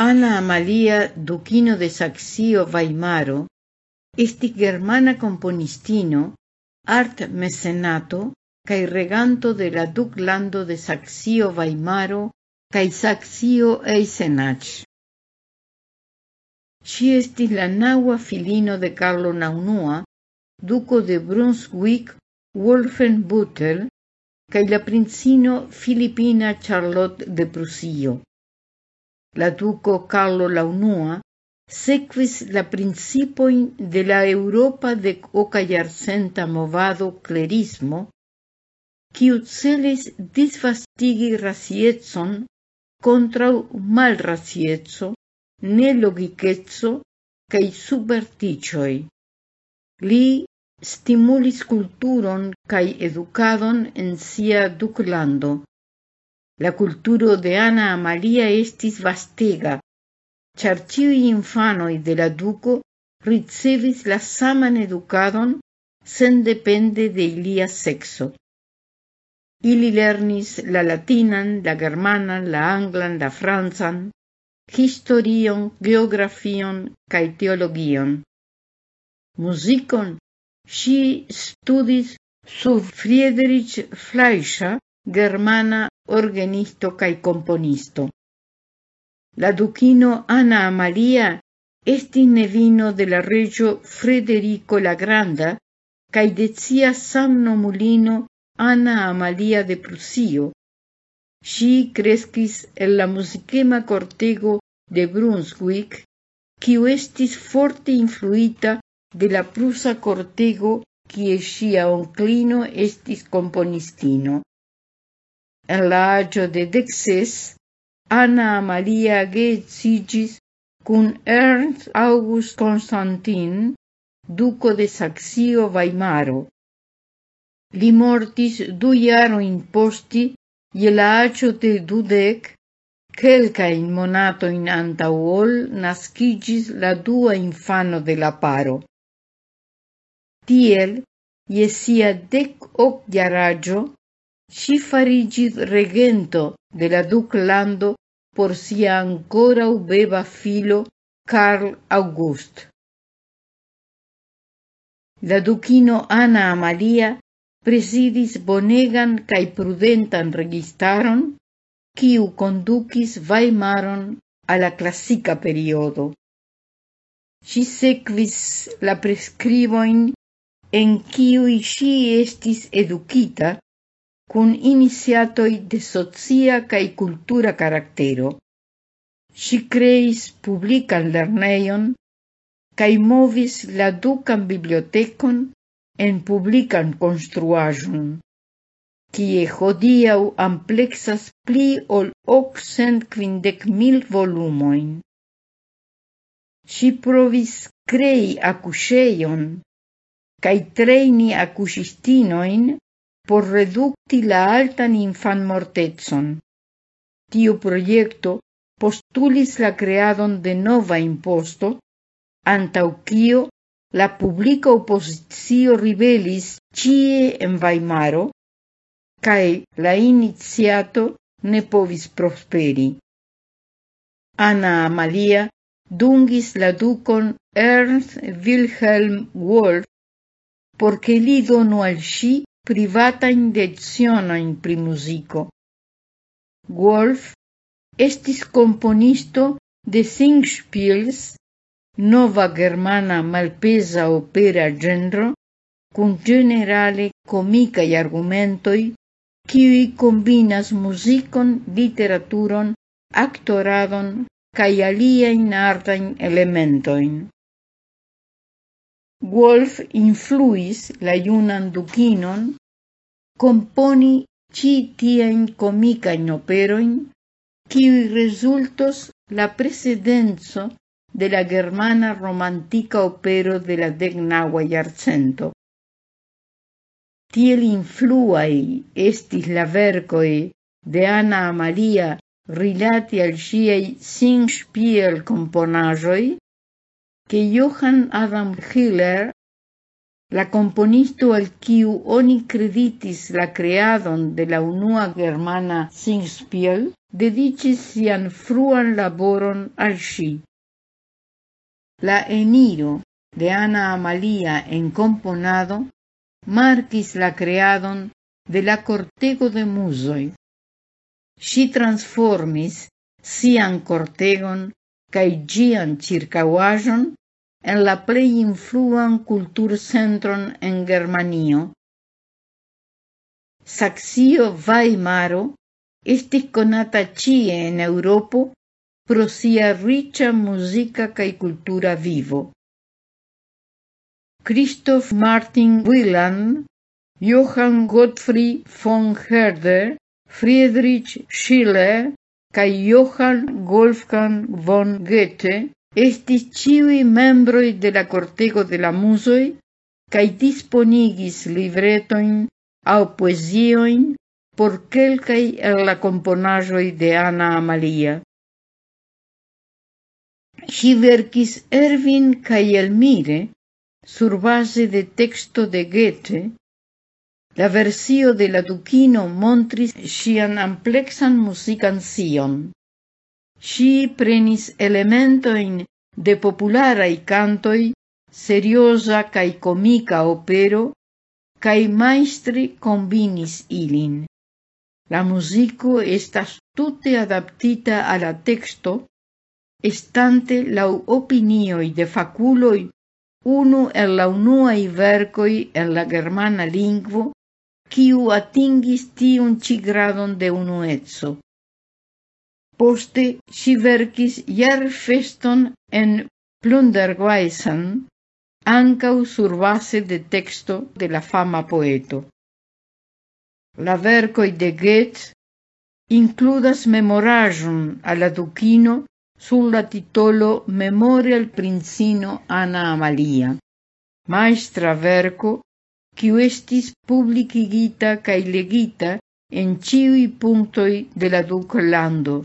Ana Amalia Duquino de Saxio Weimaro estis germana componistino, art mecenato cae reganto de la Duclando de Saxio Weimaro cae Saxio Eisenach. Estis la naua filino de Carlo Naunua, duco de Brunswick Wolfenbüttel, cae la princino Filipina Charlotte de Prusio la duco Carlo la unua, la principoin de la Europa de oca movado clerismo, quiu celis disvastigi racietson contra mal racietzo, nelogiquezzo, cae subverticioi. Li stimulis culturon cae educadon en sia duclando, la culturo de Ana Amalia estis vastega, char ciui infanoi de la duco ricevis la saman educadon sen depende de ilia sexo. Ili lernis la latinan, la germanan, la anglan, la franzan, historion, geografion, cae teologion. Musicon si studis sub Friedrich Fleischer, germana organisto cae componisto. La duquino Ana Amalia esti nevino de la Frederico la Granda cae de cia samno mulino Ana Amalia de Prusio. Si crescis en la musiquema cortego de Brunswick, quiu estis forte influita de la prusa cortego quie sia onclino estis componistino. all'agio de Dexes, Anna Maria Getzigis cun Ernst August Constantin, duco de Saxio-Weimaro. Li mortis du jaroin posti je la agio de dudec, monato in antauol nascigis la dua infano de la paro. Tiel, je sia dec hoc jaraggio, si farigis regento de la duclando por sia ancora ubeba filo Carl August. La duquino Ana Amalia presidis bonegan cae prudentan registaron, quiu conducis Weimaron a la classica periodo. Si sequis la prescriboin en quiui si estis educita cun iniciatoi de socia cae cultura caractero. Si creis publican lerneion cae movis la ducan bibliotecon en publican construajun, kie hodiau amplexas pli ol occent quindec mil volumoin. Si provis crei acuseion, cae treini acusistinoin por reducti la altan infan mortetson. Tio proiecto postulis la creadon de nova imposto, antauquio la publica opositio ribelis cie en Weimaro, cae la iniziato ne povis prosperi. Anna Amalia dungis la ducon Ernst Wilhelm Wolf porque li donu al privata in pri musico. Wolf estis componisto de Singspiels, nova germana malpesa opera genro, cun generale comicae argumentoi, qui combinas musicon, literaturon, actoradon, cae aliein artain elementoin. Wolf influis la duquinon componi ci tien comicain operoin, qui resultos la precedenzo de la germana romantica opero de la decnaua iarcento. Tiel influai estis la vercoi de Anna Amalia rilati al sciei singspiel componajoi, que Johann Adam Hiller, la componisto al oni creditis la creadon de la unua germana Singspiel, dedicis sian fruan laboron al. La eniro de Ana Amalia en componado marquis la creadon de la cortego de musoi. Si transformis sian gian circauajon en la plei influan culturcentron en Germanio. Saxio Weimaro estis conata cie en Europo pro sia musica cae cultura vivo. Christoph Martin Wieland, Johann Gottfried von Herder, Friedrich Schiller cae Johann Wolfgang von Goethe estis ciui membroi de la cortego de la musoi, cae disponigis libretoin au poesioin por quelcai el la componajoi de Ana Amalia. Si verkis Ervin cae Elmire, sur base de texto de Goethe, La versio de la Duquino montris sian amplexan musican sion. Si prenis elementoin de popularai cantoi, seriosa cae comica opero, cae maestri combinis ilin. La musico estas tute adaptita alla texto, estante lau opinioi de faculoi unu el la unuai vercoi en la germana lingvo, quiu atingis tiun ci gradon de unuezzo. Poste ŝi verkis jarfeston en Plundergaisan, ankaŭ surbaze de texto de la fama poeto. La verkoj de Goethe includas memoraĵon al la dukino sur la titolo Memore princino Ana Amalia, majstra verco kiu estis publikigita kaj legita en ĉiuj punktoj de la duklando.